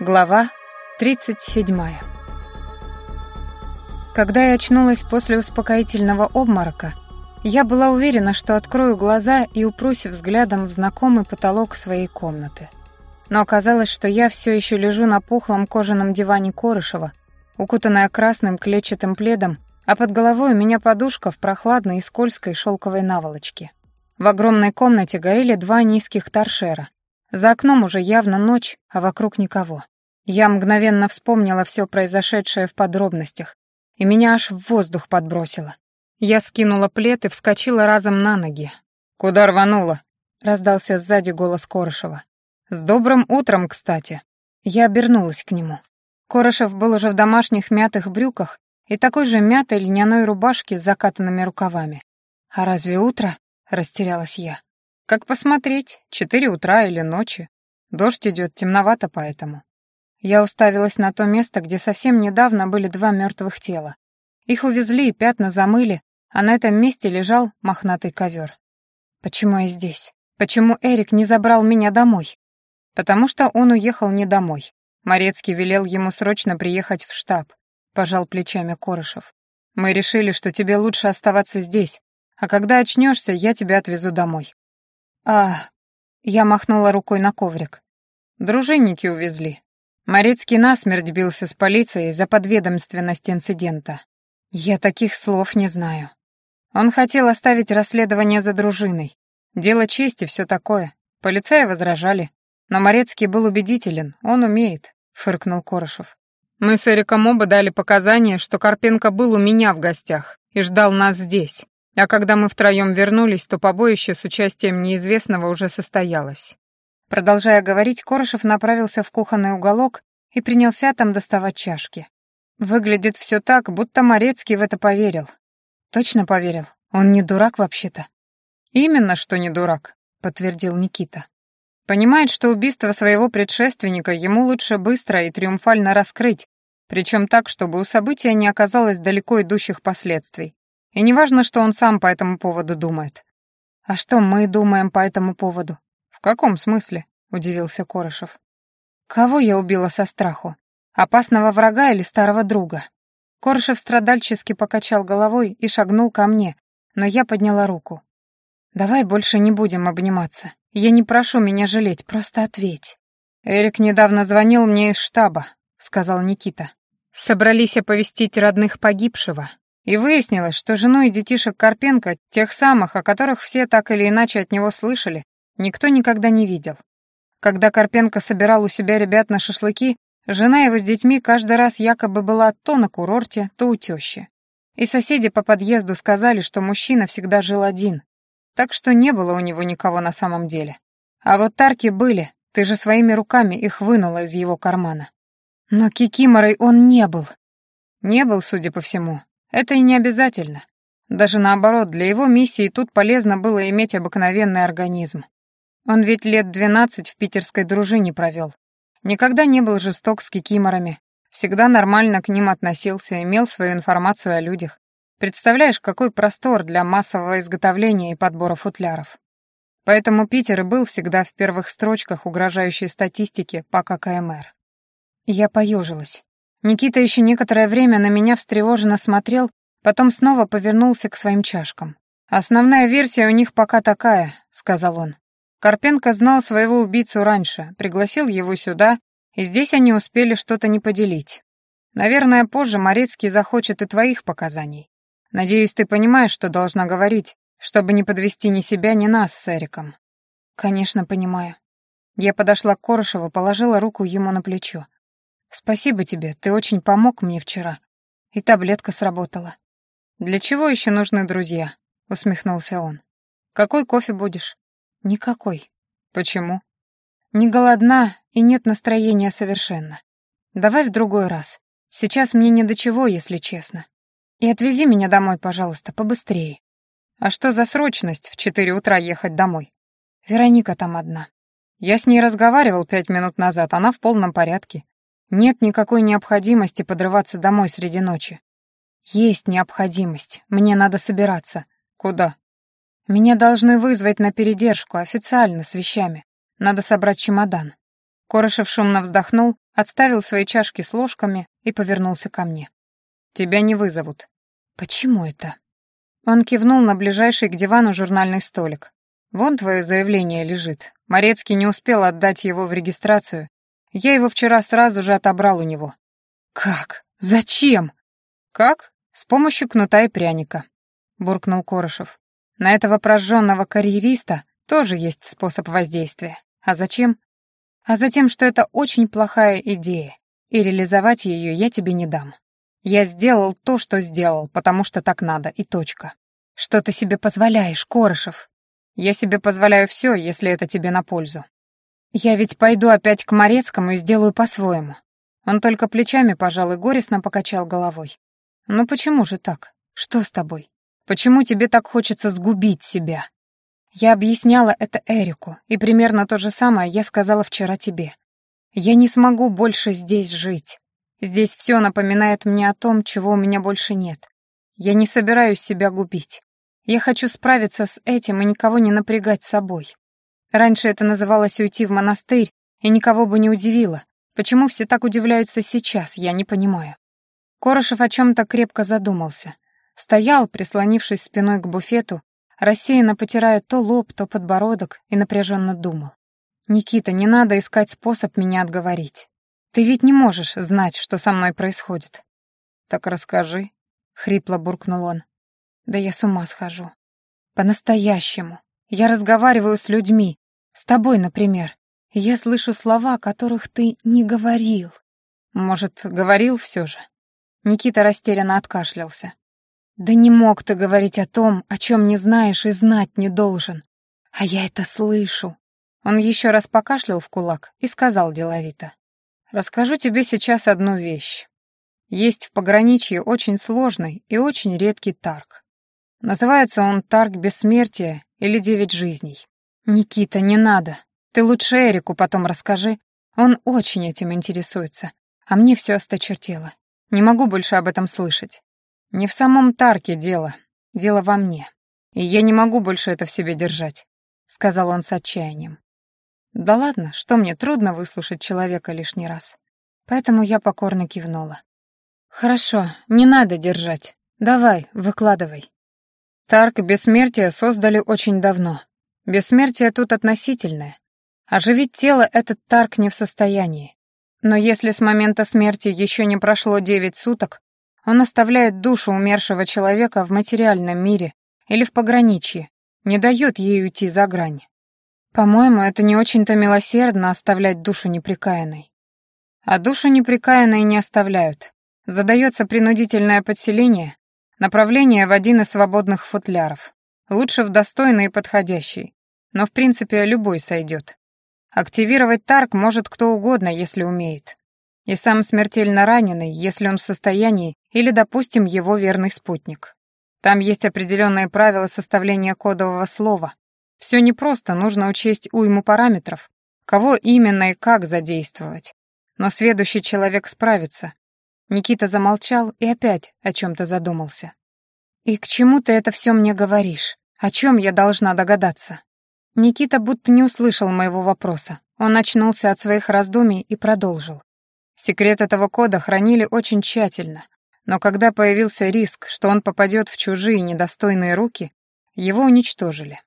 Глава 37. Когда я очнулась после успокоительного обморока, я была уверена, что открою глаза и упрусь взглядом в знакомый потолок своей комнаты. Но оказалось, что я все еще лежу на пухлом кожаном диване Корышева, укутанная красным клетчатым пледом, а под головой у меня подушка в прохладной и скользкой шелковой наволочке. В огромной комнате горели два низких торшера, за окном уже явно ночь, а вокруг никого. Я мгновенно вспомнила все произошедшее в подробностях, и меня аж в воздух подбросило. Я скинула плед и вскочила разом на ноги. «Куда рванула?» — раздался сзади голос Корышева. «С добрым утром, кстати». Я обернулась к нему. Корышев был уже в домашних мятых брюках и такой же мятой льняной рубашке с закатанными рукавами. «А разве утро?» — растерялась я. Как посмотреть, четыре утра или ночи. Дождь идет, темновато поэтому. Я уставилась на то место, где совсем недавно были два мертвых тела. Их увезли и пятна замыли, а на этом месте лежал мохнатый ковер. Почему я здесь? Почему Эрик не забрал меня домой? Потому что он уехал не домой. Морецкий велел ему срочно приехать в штаб, пожал плечами Корышев. Мы решили, что тебе лучше оставаться здесь, а когда очнешься, я тебя отвезу домой. А, я махнула рукой на коврик. Дружинники увезли. Морецкий насмерть бился с полицией за подведомственность инцидента. Я таких слов не знаю. Он хотел оставить расследование за дружиной. Дело чести, все такое. Полицаи возражали. Но Морецкий был убедителен, он умеет, фыркнул Корошев. Мы с Эриком оба дали показания, что Карпенко был у меня в гостях и ждал нас здесь. А когда мы втроем вернулись, то побоище с участием неизвестного уже состоялось. Продолжая говорить, Корошев направился в кухонный уголок и принялся там доставать чашки. Выглядит все так, будто Морецкий в это поверил. Точно поверил? Он не дурак вообще-то. Именно что не дурак, подтвердил Никита. Понимает, что убийство своего предшественника ему лучше быстро и триумфально раскрыть, причем так, чтобы у события не оказалось далеко идущих последствий. И не важно, что он сам по этому поводу думает. А что мы думаем по этому поводу? В каком смысле? Удивился Корышев. Кого я убила со страху? Опасного врага или старого друга? Корышев страдальчески покачал головой и шагнул ко мне, но я подняла руку. «Давай больше не будем обниматься. Я не прошу меня жалеть, просто ответь». «Эрик недавно звонил мне из штаба», — сказал Никита. «Собрались оповестить родных погибшего. И выяснилось, что жену и детишек Карпенко, тех самых, о которых все так или иначе от него слышали, никто никогда не видел. Когда Карпенко собирал у себя ребят на шашлыки, жена его с детьми каждый раз якобы была то на курорте, то у тещи. И соседи по подъезду сказали, что мужчина всегда жил один, так что не было у него никого на самом деле. А вот тарки были, ты же своими руками их вынула из его кармана. Но Кикиморой он не был. Не был, судя по всему, это и не обязательно. Даже наоборот, для его миссии тут полезно было иметь обыкновенный организм. Он ведь лет двенадцать в питерской дружине провел. Никогда не был жесток с кикиморами, всегда нормально к ним относился, имел свою информацию о людях. Представляешь, какой простор для массового изготовления и подбора футляров. Поэтому Питер и был всегда в первых строчках угрожающей статистики по ККМР. Я поежилась. Никита еще некоторое время на меня встревоженно смотрел, потом снова повернулся к своим чашкам. «Основная версия у них пока такая», — сказал он. Карпенко знал своего убийцу раньше, пригласил его сюда, и здесь они успели что-то не поделить. Наверное, позже Морецкий захочет и твоих показаний. Надеюсь, ты понимаешь, что должна говорить, чтобы не подвести ни себя, ни нас с Эриком. Конечно, понимаю. Я подошла к Корошеву, положила руку ему на плечо. «Спасибо тебе, ты очень помог мне вчера. И таблетка сработала». «Для чего еще нужны друзья?» — усмехнулся он. «Какой кофе будешь?» «Никакой». «Почему?» «Не голодна и нет настроения совершенно. Давай в другой раз. Сейчас мне не до чего, если честно. И отвези меня домой, пожалуйста, побыстрее». «А что за срочность в четыре утра ехать домой?» «Вероника там одна». «Я с ней разговаривал пять минут назад, она в полном порядке. Нет никакой необходимости подрываться домой среди ночи. Есть необходимость. Мне надо собираться. Куда? Меня должны вызвать на передержку, официально, с вещами. Надо собрать чемодан. Корошев шумно вздохнул, отставил свои чашки с ложками и повернулся ко мне. «Тебя не вызовут». «Почему это?» Он кивнул на ближайший к дивану журнальный столик. «Вон твое заявление лежит. Морецкий не успел отдать его в регистрацию. Я его вчера сразу же отобрал у него». «Как? Зачем?» «Как? С помощью кнута и пряника», — буркнул Корошев. «На этого прожженного карьериста тоже есть способ воздействия. А зачем? А затем, что это очень плохая идея, и реализовать ее я тебе не дам. Я сделал то, что сделал, потому что так надо, и точка. Что ты себе позволяешь, Корошев? Я себе позволяю все, если это тебе на пользу. Я ведь пойду опять к Морецкому и сделаю по-своему. Он только плечами, пожалуй, горестно покачал головой. Ну почему же так? Что с тобой? Почему тебе так хочется сгубить себя? Я объясняла это Эрику, и примерно то же самое я сказала вчера тебе. Я не смогу больше здесь жить. Здесь все напоминает мне о том, чего у меня больше нет. Я не собираюсь себя губить. Я хочу справиться с этим и никого не напрягать собой. Раньше это называлось уйти в монастырь, и никого бы не удивило. Почему все так удивляются сейчас, я не понимаю. Корошев о чем-то крепко задумался. Стоял, прислонившись спиной к буфету, рассеянно потирая то лоб, то подбородок, и напряженно думал. «Никита, не надо искать способ меня отговорить. Ты ведь не можешь знать, что со мной происходит». «Так расскажи», — хрипло буркнул он. «Да я с ума схожу. По-настоящему. Я разговариваю с людьми, с тобой, например, я слышу слова, которых ты не говорил». «Может, говорил все же?» Никита растерянно откашлялся. «Да не мог ты говорить о том, о чем не знаешь и знать не должен. А я это слышу». Он еще раз покашлял в кулак и сказал деловито. «Расскажу тебе сейчас одну вещь. Есть в пограничье очень сложный и очень редкий тарг. Называется он «Тарг бессмертия» или «Девять жизней». «Никита, не надо. Ты лучше Эрику потом расскажи. Он очень этим интересуется. А мне все осточертело. Не могу больше об этом слышать. Не в самом Тарке дело, дело во мне. И я не могу больше это в себе держать», — сказал он с отчаянием. «Да ладно, что мне трудно выслушать человека лишний раз. Поэтому я покорно кивнула. «Хорошо, не надо держать. Давай, выкладывай». Тарк бессмертия создали очень давно. Бессмертие тут относительное. Оживить тело этот Тарк не в состоянии. Но если с момента смерти еще не прошло девять суток, он оставляет душу умершего человека в материальном мире или в пограничье, не дает ей уйти за грань. По-моему, это не очень-то милосердно оставлять душу неприкаянной. А душу неприкаянной не оставляют. Задается принудительное подселение, направление в один из свободных футляров. Лучше в достойный и подходящий. Но, в принципе, любой сойдет. Активировать тарк может кто угодно, если умеет и сам смертельно раненый, если он в состоянии, или, допустим, его верный спутник. Там есть определенные правила составления кодового слова. Все непросто, нужно учесть уйму параметров, кого именно и как задействовать. Но сведущий человек справится. Никита замолчал и опять о чем-то задумался. «И к чему ты это все мне говоришь? О чем я должна догадаться?» Никита будто не услышал моего вопроса. Он очнулся от своих раздумий и продолжил. Секрет этого кода хранили очень тщательно, но когда появился риск, что он попадет в чужие недостойные руки, его уничтожили.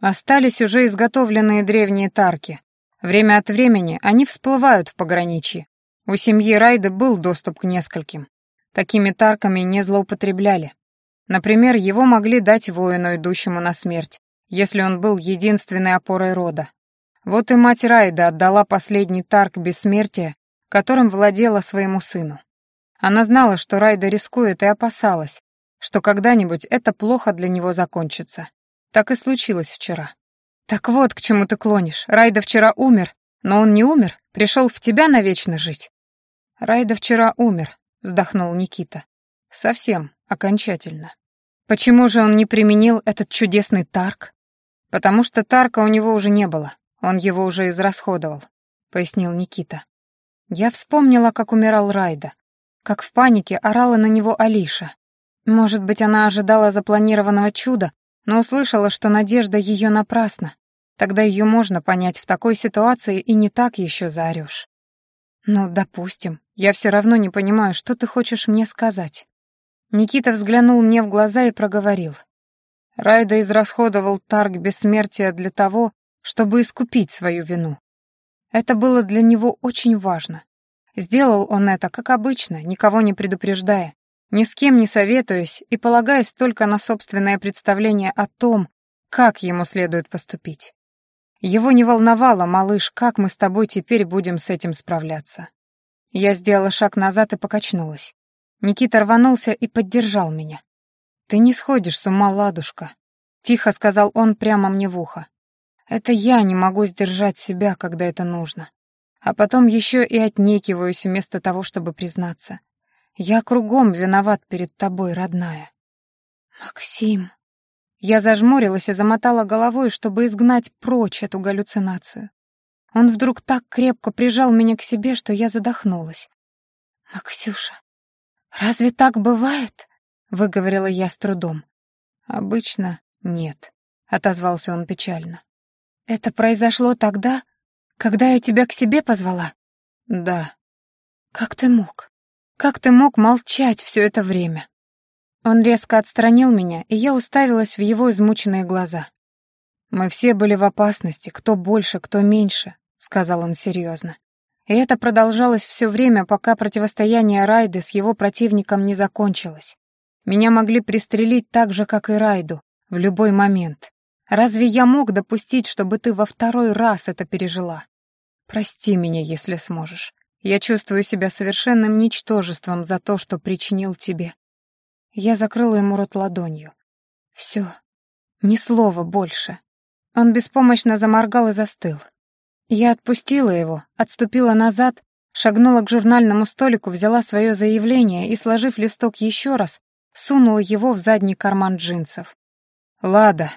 Остались уже изготовленные древние тарки. Время от времени они всплывают в пограничье. У семьи Райды был доступ к нескольким. Такими тарками не злоупотребляли. Например, его могли дать воину, идущему на смерть, если он был единственной опорой рода. Вот и мать Райда отдала последний тарк бессмертия которым владела своему сыну. Она знала, что Райда рискует, и опасалась, что когда-нибудь это плохо для него закончится. Так и случилось вчера. «Так вот, к чему ты клонишь. Райда вчера умер, но он не умер, пришел в тебя навечно жить». «Райда вчера умер», — вздохнул Никита. «Совсем, окончательно. Почему же он не применил этот чудесный тарк?» «Потому что тарка у него уже не было, он его уже израсходовал», — пояснил Никита. Я вспомнила, как умирал Райда, как в панике орала на него Алиша. Может быть, она ожидала запланированного чуда, но услышала, что надежда ее напрасна. Тогда ее можно понять в такой ситуации и не так еще заорешь. Ну, допустим, я все равно не понимаю, что ты хочешь мне сказать. Никита взглянул мне в глаза и проговорил. Райда израсходовал тарг бессмертия для того, чтобы искупить свою вину. Это было для него очень важно. Сделал он это, как обычно, никого не предупреждая, ни с кем не советуясь и полагаясь только на собственное представление о том, как ему следует поступить. Его не волновало, малыш, как мы с тобой теперь будем с этим справляться. Я сделала шаг назад и покачнулась. Никита рванулся и поддержал меня. «Ты не сходишь с ума, ладушка», — тихо сказал он прямо мне в ухо. «Это я не могу сдержать себя, когда это нужно. А потом еще и отнекиваюсь вместо того, чтобы признаться. Я кругом виноват перед тобой, родная». «Максим», я зажмурилась и замотала головой, чтобы изгнать прочь эту галлюцинацию. Он вдруг так крепко прижал меня к себе, что я задохнулась. «Максюша, разве так бывает?» — выговорила я с трудом. «Обычно нет», — отозвался он печально. «Это произошло тогда, когда я тебя к себе позвала?» «Да». «Как ты мог? Как ты мог молчать все это время?» Он резко отстранил меня, и я уставилась в его измученные глаза. «Мы все были в опасности, кто больше, кто меньше», — сказал он серьезно. И это продолжалось все время, пока противостояние Райды с его противником не закончилось. Меня могли пристрелить так же, как и Райду, в любой момент. Разве я мог допустить, чтобы ты во второй раз это пережила? Прости меня, если сможешь. Я чувствую себя совершенным ничтожеством за то, что причинил тебе. Я закрыла ему рот ладонью. Все, ни слова больше. Он беспомощно заморгал и застыл. Я отпустила его, отступила назад, шагнула к журнальному столику, взяла свое заявление и, сложив листок еще раз, сунула его в задний карман джинсов. «Лада!»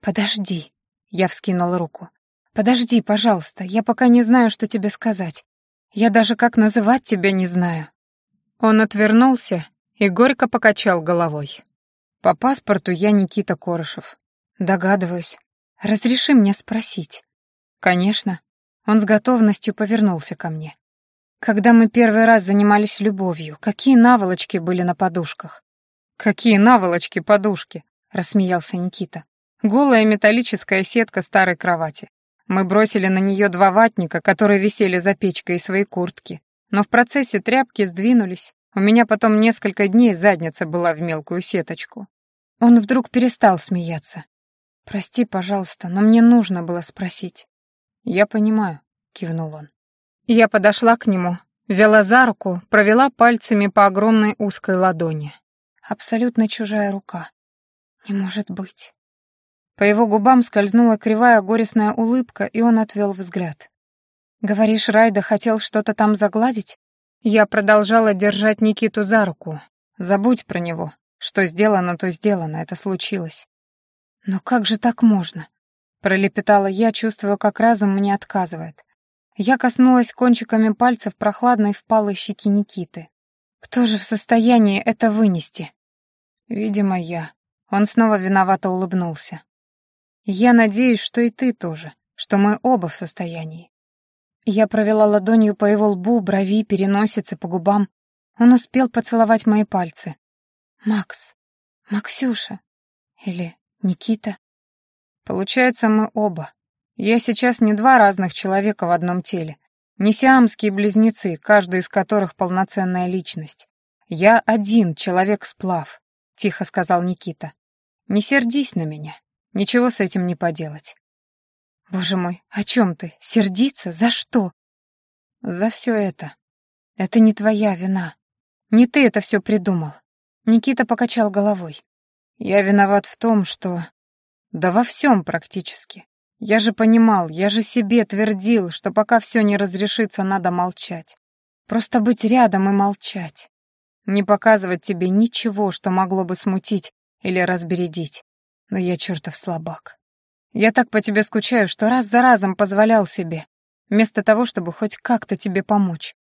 «Подожди!» — я вскинула руку. «Подожди, пожалуйста, я пока не знаю, что тебе сказать. Я даже как называть тебя не знаю». Он отвернулся и горько покачал головой. По паспорту я Никита Корышев. Догадываюсь. Разреши мне спросить. Конечно. Он с готовностью повернулся ко мне. Когда мы первый раз занимались любовью, какие наволочки были на подушках? Какие наволочки, подушки? рассмеялся Никита. Голая металлическая сетка старой кровати. Мы бросили на нее два ватника, которые висели за печкой и свои куртки. Но в процессе тряпки сдвинулись, у меня потом несколько дней задница была в мелкую сеточку. Он вдруг перестал смеяться. «Прости, пожалуйста, но мне нужно было спросить». «Я понимаю», — кивнул он. Я подошла к нему, взяла за руку, провела пальцами по огромной узкой ладони. Абсолютно чужая рука. Не может быть. По его губам скользнула кривая горестная улыбка, и он отвел взгляд. «Говоришь, Райда хотел что-то там загладить?» Я продолжала держать Никиту за руку. Забудь про него. Что сделано, то сделано, это случилось. Но как же так можно? Пролепетала я, чувствуя, как разум мне отказывает. Я коснулась кончиками пальцев прохладной впалой щеки Никиты. Кто же в состоянии это вынести? Видимо, я. Он снова виновато улыбнулся. Я надеюсь, что и ты тоже, что мы оба в состоянии. Я провела ладонью по его лбу, брови, переносице, по губам. Он успел поцеловать мои пальцы. «Макс, Максюша или Никита?» «Получается, мы оба. Я сейчас не два разных человека в одном теле, не сиамские близнецы, каждый из которых полноценная личность. Я один человек-сплав», — тихо сказал Никита. «Не сердись на меня, ничего с этим не поделать. Боже мой, о чем ты? Сердиться? За что? За все это. Это не твоя вина. Не ты это все придумал. Никита покачал головой. Я виноват в том, что... Да во всем практически. Я же понимал, я же себе твердил, что пока все не разрешится, надо молчать. Просто быть рядом и молчать. Не показывать тебе ничего, что могло бы смутить или разбередить. Но я чертов слабак. Я так по тебе скучаю, что раз за разом позволял себе, вместо того, чтобы хоть как-то тебе помочь.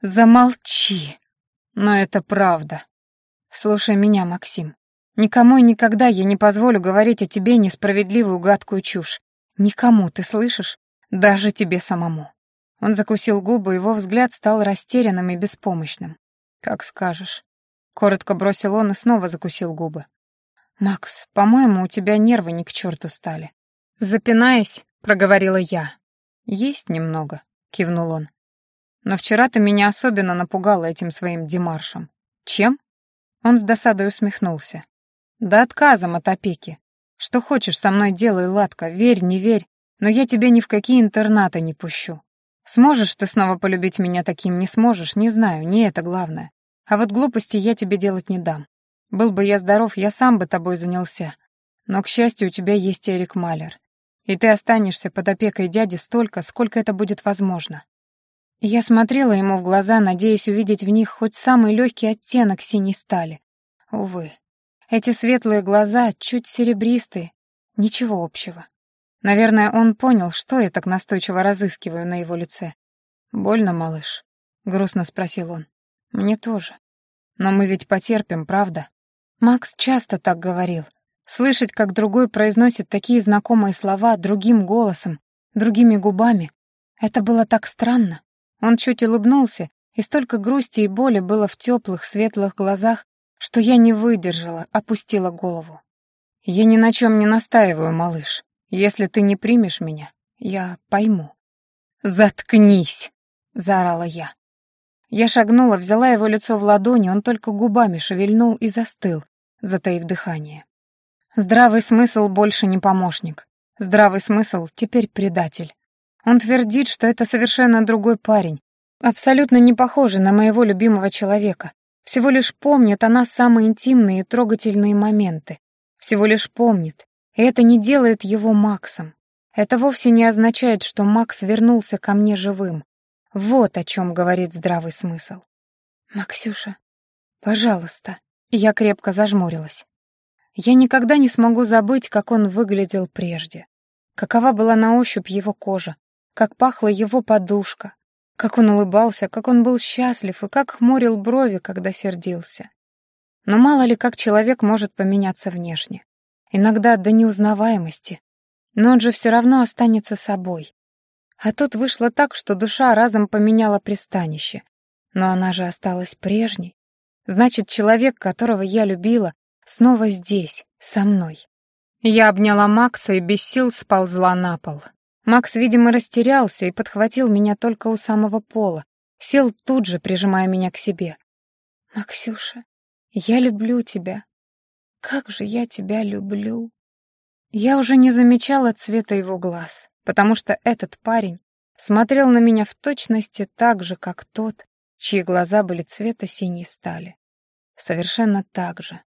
Замолчи. Но это правда. Слушай меня, Максим. Никому и никогда я не позволю говорить о тебе несправедливую гадкую чушь. Никому, ты слышишь? Даже тебе самому. Он закусил губы, его взгляд стал растерянным и беспомощным. «Как скажешь». Коротко бросил он и снова закусил губы. «Макс, по-моему, у тебя нервы ни к черту стали». Запинаясь, проговорила я. «Есть немного», — кивнул он. «Но вчера ты меня особенно напугала этим своим демаршем». «Чем?» Он с досадой усмехнулся. «Да отказом от опеки. Что хочешь со мной делай, Ладка, верь, не верь, но я тебя ни в какие интернаты не пущу. Сможешь ты снова полюбить меня таким, не сможешь, не знаю, не это главное. А вот глупости я тебе делать не дам. Был бы я здоров, я сам бы тобой занялся. Но, к счастью, у тебя есть Эрик Малер. И ты останешься под опекой дяди столько, сколько это будет возможно. Я смотрела ему в глаза, надеясь увидеть в них хоть самый легкий оттенок синей стали. Увы, эти светлые глаза, чуть серебристые, ничего общего. Наверное, он понял, что я так настойчиво разыскиваю на его лице. «Больно, малыш?» — грустно спросил он. «Мне тоже. Но мы ведь потерпим, правда?» Макс часто так говорил. Слышать, как другой произносит такие знакомые слова другим голосом, другими губами, это было так странно. Он чуть улыбнулся, и столько грусти и боли было в теплых, светлых глазах, что я не выдержала, опустила голову. «Я ни на чем не настаиваю, малыш. Если ты не примешь меня, я пойму». «Заткнись!» — заорала я. Я шагнула, взяла его лицо в ладони, он только губами шевельнул и застыл, затаив дыхание. Здравый смысл больше не помощник. Здравый смысл теперь предатель. Он твердит, что это совершенно другой парень, абсолютно не похожий на моего любимого человека, всего лишь помнит о нас самые интимные и трогательные моменты. Всего лишь помнит, и это не делает его Максом. Это вовсе не означает, что Макс вернулся ко мне живым. Вот о чем говорит здравый смысл. «Максюша, пожалуйста». Я крепко зажмурилась. Я никогда не смогу забыть, как он выглядел прежде. Какова была на ощупь его кожа, как пахла его подушка, как он улыбался, как он был счастлив и как хмурил брови, когда сердился. Но мало ли как человек может поменяться внешне иногда до неузнаваемости, но он же все равно останется собой. А тут вышло так, что душа разом поменяла пристанище, но она же осталась прежней. Значит, человек, которого я любила, снова здесь, со мной. Я обняла Макса и без сил сползла на пол. Макс, видимо, растерялся и подхватил меня только у самого пола, сел тут же, прижимая меня к себе. «Максюша, я люблю тебя», как же я тебя люблю. Я уже не замечала цвета его глаз, потому что этот парень смотрел на меня в точности так же, как тот, чьи глаза были цвета синей стали. Совершенно так же.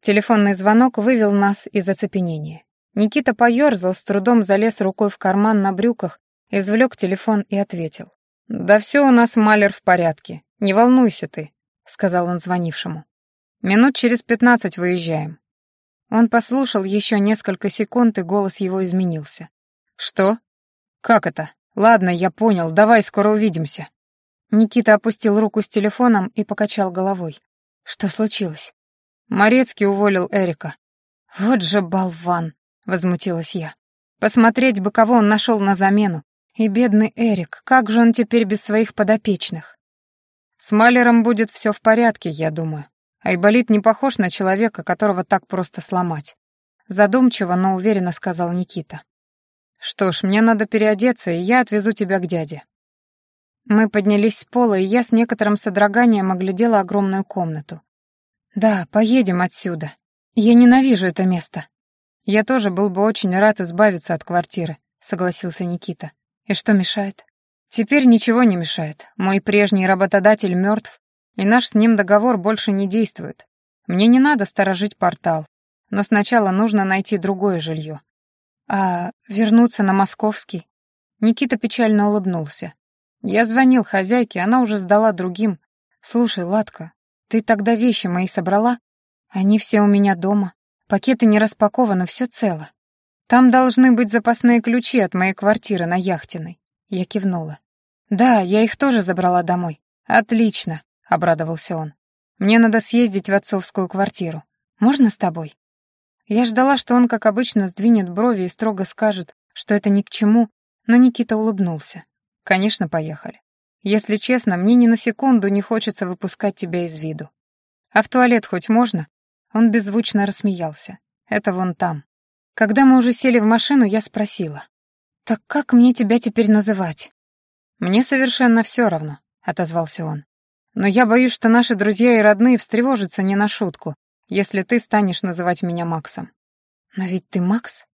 Телефонный звонок вывел нас из оцепенения. Никита поёрзал, с трудом залез рукой в карман на брюках, извлек телефон и ответил. «Да все у нас, Малер, в порядке. Не волнуйся ты», — сказал он звонившему. Минут через пятнадцать выезжаем». Он послушал еще несколько секунд, и голос его изменился. «Что? Как это? Ладно, я понял, давай, скоро увидимся». Никита опустил руку с телефоном и покачал головой. «Что случилось?» Морецкий уволил Эрика. «Вот же болван!» — возмутилась я. «Посмотреть бы, кого он нашел на замену. И бедный Эрик, как же он теперь без своих подопечных?» «С Малером будет все в порядке, я думаю. Айболит не похож на человека, которого так просто сломать. Задумчиво, но уверенно сказал Никита. Что ж, мне надо переодеться, и я отвезу тебя к дяде. Мы поднялись с пола, и я с некоторым содроганием оглядела огромную комнату. Да, поедем отсюда. Я ненавижу это место. Я тоже был бы очень рад избавиться от квартиры, согласился Никита. И что мешает? Теперь ничего не мешает. Мой прежний работодатель мертв, и наш с ним договор больше не действует. Мне не надо сторожить портал, но сначала нужно найти другое жилье. А вернуться на московский? Никита печально улыбнулся. Я звонил хозяйке, она уже сдала другим. Слушай, Ладка, ты тогда вещи мои собрала? Они все у меня дома. Пакеты не распакованы, все цело. Там должны быть запасные ключи от моей квартиры на Яхтиной. Я кивнула. Да, я их тоже забрала домой. Отлично обрадовался он. «Мне надо съездить в отцовскую квартиру. Можно с тобой?» Я ждала, что он, как обычно, сдвинет брови и строго скажет что это ни к чему, но Никита улыбнулся. «Конечно, поехали. Если честно, мне ни на секунду не хочется выпускать тебя из виду. А в туалет хоть можно?» Он беззвучно рассмеялся. «Это вон там». Когда мы уже сели в машину, я спросила. «Так как мне тебя теперь называть?» «Мне совершенно все равно», — отозвался он. «Но я боюсь, что наши друзья и родные встревожатся не на шутку, если ты станешь называть меня Максом». «Но ведь ты Макс?»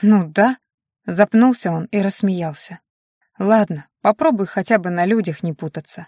«Ну да», — запнулся он и рассмеялся. «Ладно, попробуй хотя бы на людях не путаться.